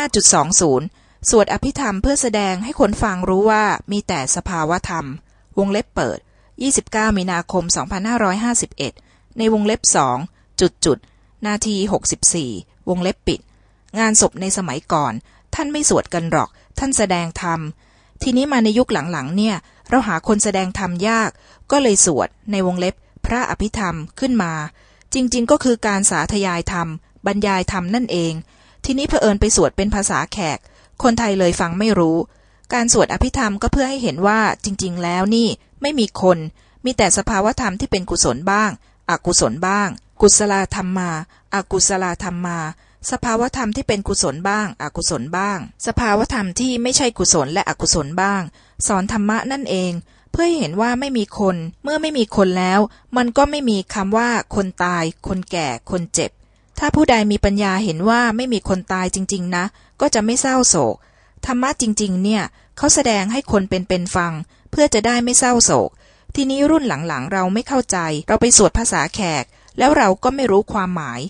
5.20 สวดอภิธรรมเพื่อแสดงให้คนฟังรู้ว่ามีแต่สภาวธรรม วงเล็บเปิด 29 มีนาคม 2551 ในวงเล็บสองจุดจุดนาที 64 วงเล็บปิด งานศพในสมัยก่อน ท่านไม่สวดกันหรอก ท่านแสดงธรรม ทีนี้มาในยุคหลังๆ เนี่ย เราหาคนแสดงธรรมยาก ก็เลยสวดในวงเล็บพระอภิธรรมขึ้นมา จริง ๆ ก็คือการสาธยายธรรม บรรยายธรรมนั่นเอง ทีนี้เผอิญไปสวดเป็นภาษาแขก คนไทยเลยฟังไม่รู้ การสวดอภิธรรมก็เพื่อให้เห็นว่าจริง ๆ แล้วนี่ไม่มีคน มีแต่สภาวธรรมที่เป็นกุศลบ้าง อกุศลบ้าง กุศลธรรมมาอากุศลธรรมมา สภาวธรรมที่เป็นกุศลบ้าง อกุศลบ้าง สภาวธรรมที่ไม่ใช่กุศลและอกุศลบ้าง สอนธรรมะนั่นเองเพื่อให้เห็นว่าไม่มีคน เมื่อไม่มีคนแล้ว มันก็ไม่มีคำว่าคนตาย คนแก่ คนเจ็บ ถ้าผู้ใดมีปัญญาเห็นว่าไม่มีคนตายจริง ๆ นะ ก็จะไม่เศร้าโศก ธรรมะจริง ๆ เนี่ยเขาแสดงให้คนเป็นๆฟัง เพื่อจะได้ไม่เศร้าโศก ทีนี้รุ่นหลังๆ เราไม่เข้าใจ เราไปสวดภาษาแขก แล้วเราก็ไม่รู้ความหมาย